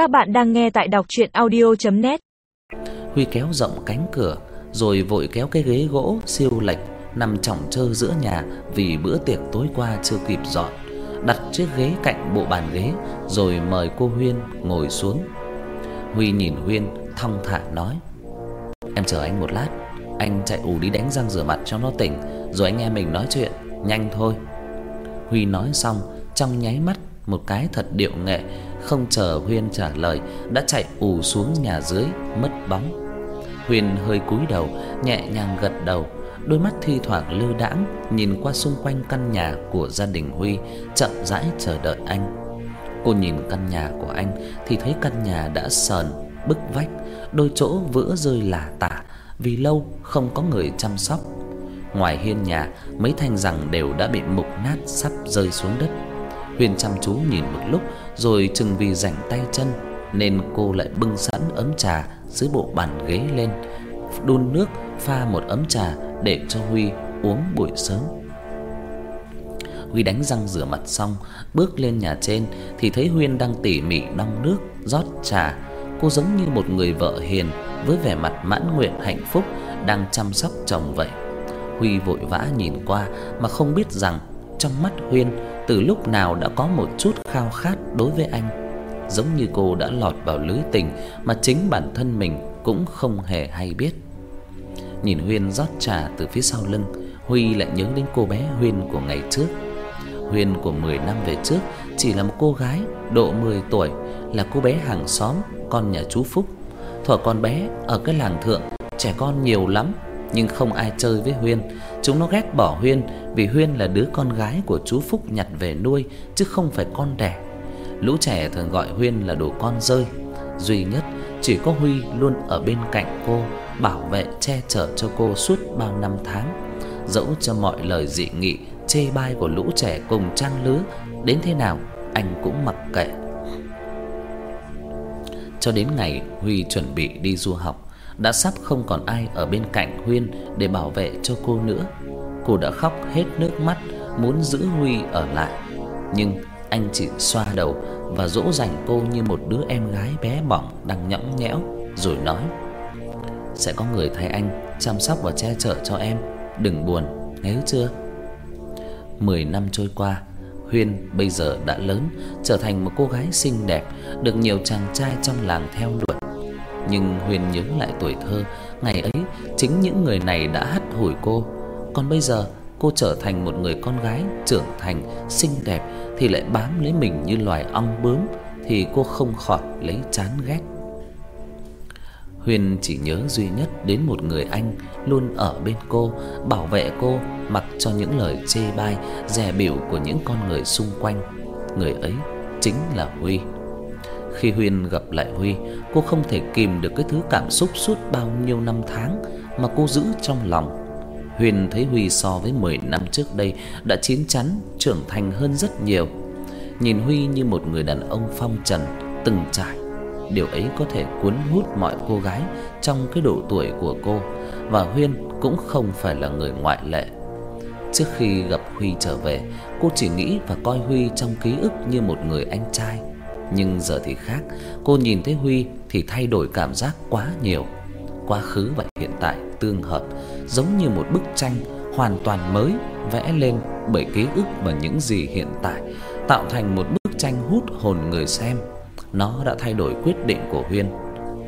Các bạn đang nghe tại đọc audio net Huy kéo rộng cánh cửa, rồi vội kéo cái ghế gỗ siêu lệch nằm trọng trơ giữa nhà vì bữa tiệc tối qua chưa kịp dọn, đặt chiếc ghế cạnh bộ bàn ghế rồi mời cô Huyên ngồi xuống. Huy nhìn Huyên thong thả nói: "Em chờ anh một lát, anh chạy ù đi đánh răng rửa mặt cho nó tỉnh, rồi anh em mình nói chuyện, nhanh thôi." Huy nói xong, trong nháy mắt một cái thật điệu nghệ, không chờ Huyên trả lời đã chạy ù xuống nhà dưới mất bóng. Huyên hơi cúi đầu, nhẹ nhàng gật đầu, đôi mắt thi thoảng lơ đãng nhìn qua xung quanh căn nhà của gia đình Huy, chậm rãi chờ đợi anh. Cô nhìn căn nhà của anh thì thấy căn nhà đã sờn, bức vách, đôi chỗ vữa rơi lả tả vì lâu không có người chăm sóc. Ngoài hiên nhà, mấy thanh rằng đều đã bị mục nát sắp rơi xuống đất. Huyền chăm chú nhìn một lúc rồi chừng vì rảnh tay chân nên cô lại bưng sẵn ấm trà dưới bộ bàn ghế lên, đun nước pha một ấm trà để cho Huy uống buổi sớm. Huy đánh răng rửa mặt xong, bước lên nhà trên thì thấy Huyên đang tỉ mỉ đong nước, rót trà. Cô giống như một người vợ hiền với vẻ mặt mãn nguyện hạnh phúc đang chăm sóc chồng vậy. Huy vội vã nhìn qua mà không biết rằng trong mắt Huyên từ lúc nào đã có một chút khao khát đối với anh, giống như cô đã lọt vào lưới tình mà chính bản thân mình cũng không hề hay biết. Nhìn Huyên rót trà từ phía sau lưng, Huy lại nhớ đến cô bé Huyên của ngày trước. Huyên của 10 năm về trước chỉ là một cô gái độ 10 tuổi, là cô bé hàng xóm con nhà chú Phúc. Thuở con bé ở cái làng thượng, trẻ con nhiều lắm nhưng không ai chơi với Huyên. Chúng nó ghét bỏ Huyên vì Huyên là đứa con gái của chú Phúc nhặt về nuôi chứ không phải con đẻ. Lũ trẻ thường gọi Huyên là đồ con rơi. Duy nhất chỉ có Huy luôn ở bên cạnh cô, bảo vệ che chở cho cô suốt bao năm tháng. Dẫu cho mọi lời dị nghị chê bai của lũ trẻ cùng trang lứa đến thế nào, anh cũng mặc kệ. Cho đến ngày Huy chuẩn bị đi du học, đã sắp không còn ai ở bên cạnh Huyên để bảo vệ cho cô nữa. Cô đã khóc hết nước mắt muốn giữ Huy ở lại, nhưng anh chỉ xoa đầu và dỗ dành cô như một đứa em gái bé bỏng đang nhõng nhẽo rồi nói: "Sẽ có người thay anh chăm sóc và che chở cho em, đừng buồn, nghe chưa?" 10 năm trôi qua, Huyên bây giờ đã lớn, trở thành một cô gái xinh đẹp, được nhiều chàng trai trong làng theo đuổi. Nhưng Huyền nhớ lại tuổi thơ, ngày ấy chính những người này đã hắt hủi cô, còn bây giờ cô trở thành một người con gái trưởng thành, xinh đẹp thì lại bám lấy mình như loài ong bướm thì cô không khỏi lấy chán ghét. Huyền chỉ nhớ duy nhất đến một người anh luôn ở bên cô, bảo vệ cô mặc cho những lời chê bai, dè bỉu của những con người xung quanh. Người ấy chính là Huy. Khi Huyền gặp lại Huy, cô không thể kìm được cái thứ cảm xúc suốt bao nhiêu năm tháng mà cô giữ trong lòng. Huyền thấy Huy so với 10 năm trước đây đã chín chắn, trưởng thành hơn rất nhiều. Nhìn Huy như một người đàn ông phong trần, từng trải. Điều ấy có thể cuốn hút mọi cô gái trong cái độ tuổi của cô và Huyên cũng không phải là người ngoại lệ. Trước khi gặp Huy trở về, cô chỉ nghĩ và coi Huy trong ký ức như một người anh trai nhưng giờ thì khác, cô nhìn thấy Huy thì thay đổi cảm giác quá nhiều. Quá khứ và hiện tại tương hợp, giống như một bức tranh hoàn toàn mới vẽ lên bởi ký ức và những gì hiện tại, tạo thành một bức tranh hút hồn người xem. Nó đã thay đổi quyết định của Huyên.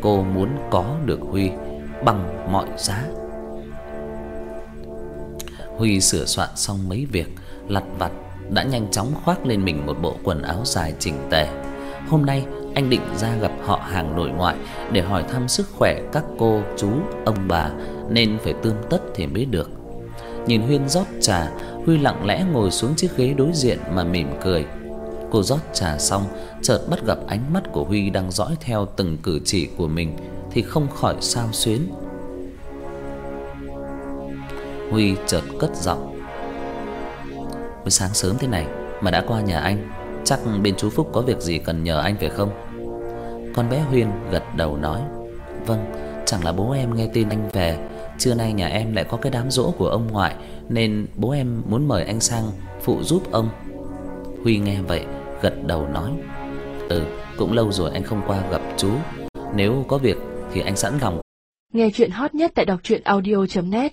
Cô muốn có được Huy bằng mọi giá. Huy sửa soạn xong mấy việc lặt vặt đã nhanh chóng khoác lên mình một bộ quần áo dài chỉnh tề Hôm nay anh định ra gặp họ hàng nội ngoại để hỏi thăm sức khỏe các cô, chú, ông bà nên phải tươm tất thì mới được. Nhìn Huyên rót trà, Huy lặng lẽ ngồi xuống chiếc ghế đối diện mà mỉm cười. Cô rót trà xong, chợt bắt gặp ánh mắt của Huy đang dõi theo từng cử chỉ của mình thì không khỏi sao xuyến. Huy chợt cất giọng. Mới sáng sớm thế này mà đã qua nhà anh Chắc bên chú Phúc có việc gì cần nhờ anh phải không? Con bé Huyên gật đầu nói, "Vâng, chẳng là bố em nghe tin anh về, trưa nay nhà em lại có cái đám rỗ của ông ngoại nên bố em muốn mời anh sang phụ giúp ông." Huy nghe vậy, gật đầu nói, "Ừ, cũng lâu rồi anh không qua gặp chú. Nếu có việc thì anh sẵn lòng. Nghe truyện hot nhất tại đọc truyện audio net